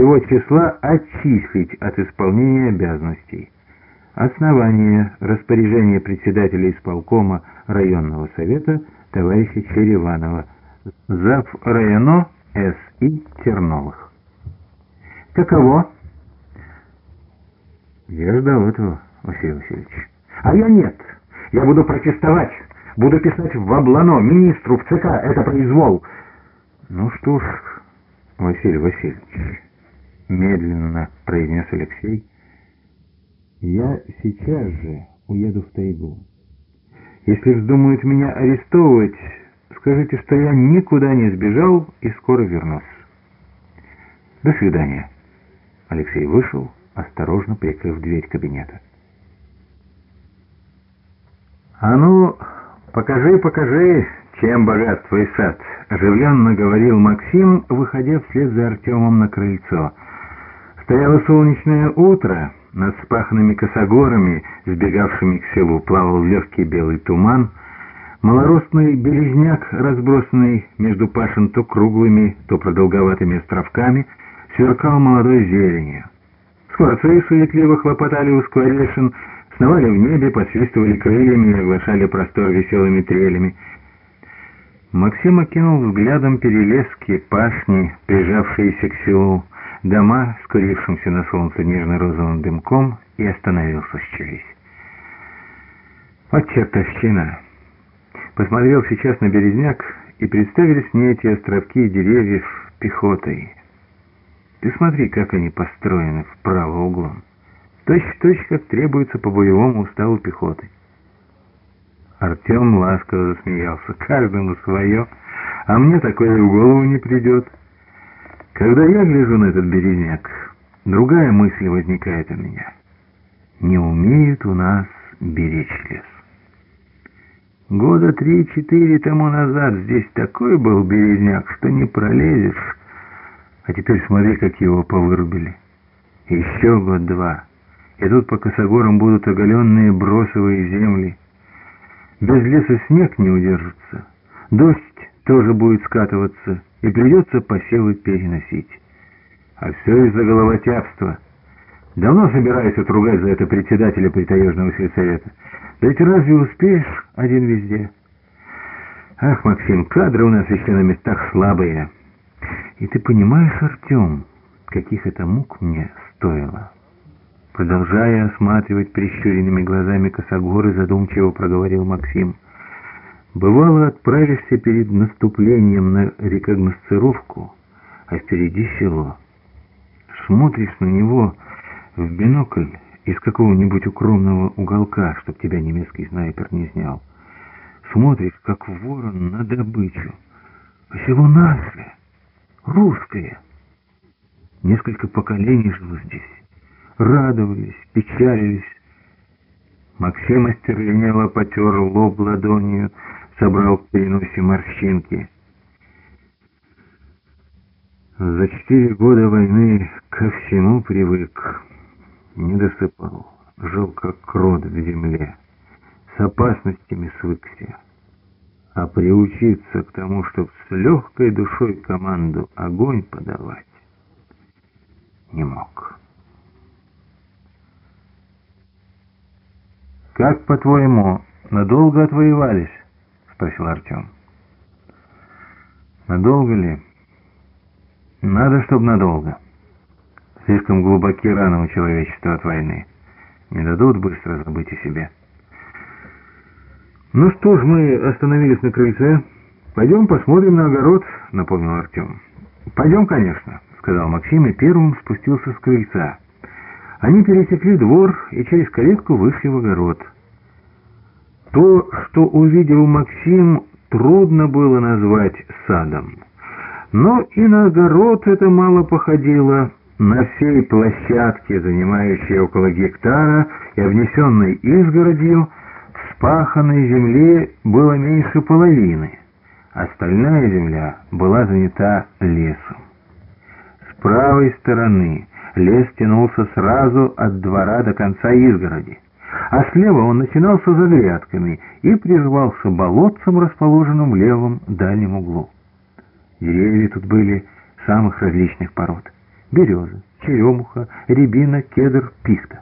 сего числа отчислить от исполнения обязанностей. Основание распоряжения председателя исполкома районного совета товарища Череванова, зав. районо С.И. Терновых. Каково? Я ждал этого, Василий Васильевич. А я нет. Я буду протестовать. Буду писать в облано, министру, в ЦК. Это произвол. Ну что ж, Василий Васильевич, медленно произнес Алексей, я сейчас же уеду в тайгу. Если вздумают меня арестовывать, скажите, что я никуда не сбежал и скоро вернусь. До свидания. Алексей вышел, осторожно прикрыв дверь кабинета. «А ну, покажи, покажи, чем богат твой сад!» — оживленно говорил Максим, выходя вслед за Артемом на крыльцо. Стояло солнечное утро, над спаханными косогорами, сбегавшими к селу, плавал легкий белый туман. Малоростный березняк, разбросанный между пашин то круглыми, то продолговатыми островками, сверкал молодой зеленью. Скворцы суетливо хлопотали у скворечин, сновали в небе, посвистывали крыльями и оглашали простор веселыми трелями. Максим окинул взглядом перелески, пашни, прижавшиеся к селу, дома, скурившимся на солнце нежно-розовым дымком, и остановился с челюсть. Вот чертовщина! Посмотрел сейчас на березняк, и представились мне эти островки деревьев пехотой. Ты смотри, как они построены вправо углом. Точь-в-точь, как требуется по боевому уставу пехоты. Артем ласково засмеялся. Каждому свое, а мне такое в голову не придет. Когда я гляжу на этот березняк, другая мысль возникает у меня. Не умеют у нас беречь лес. Года три-четыре тому назад здесь такой был березняк, что не пролезешь. А теперь смотри, как его повырубили. Еще год-два. И тут по косогорам будут оголенные бросовые земли. Без леса снег не удержится. Дождь тоже будет скатываться, и придется посевы переносить. А все из-за головотяпства. Давно собираюсь отругать за это председателя притаежного сельсовета. Да ведь разве успеешь один везде? Ах, Максим, кадры у нас еще на местах слабые. И ты понимаешь, Артем, каких это мук мне стоило? Продолжая осматривать прищуренными глазами косогоры, задумчиво проговорил Максим. «Бывало, отправишься перед наступлением на рекогносцировку, а впереди село. Смотришь на него в бинокль из какого-нибудь укромного уголка, чтоб тебя немецкий снайпер не снял. Смотришь, как ворон на добычу. А село наше, русское. Несколько поколений жило здесь радовались, печалились. Максим остервенело потер лоб ладонью, собрал в переносе морщинки. За четыре года войны ко всему привык, не досыпал, жил как крот в земле, с опасностями свыкся. А приучиться к тому, чтобы с легкой душой команду огонь подавать, не мог. «Как, по-твоему, надолго отвоевались?» — спросил Артем. «Надолго ли?» «Надо, чтобы надолго. Слишком глубоки раны у человечества от войны. Не дадут быстро забыть о себе». «Ну что ж, мы остановились на крыльце. Пойдем посмотрим на огород», — напомнил Артем. «Пойдем, конечно», — сказал Максим и первым спустился с крыльца. Они пересекли двор и через калитку вышли в огород. То, что увидел Максим, трудно было назвать садом. Но и на огород это мало походило. На всей площадке, занимающей около гектара и обнесенной изгородью, спаханной земле было меньше половины. Остальная земля была занята лесом. С правой стороны Лес тянулся сразу от двора до конца изгороди, а слева он начинался за грядками и прервался болотцем, расположенным в левом дальнем углу. Деревья тут были самых различных пород. береза, черемуха, рябина, кедр, пихта.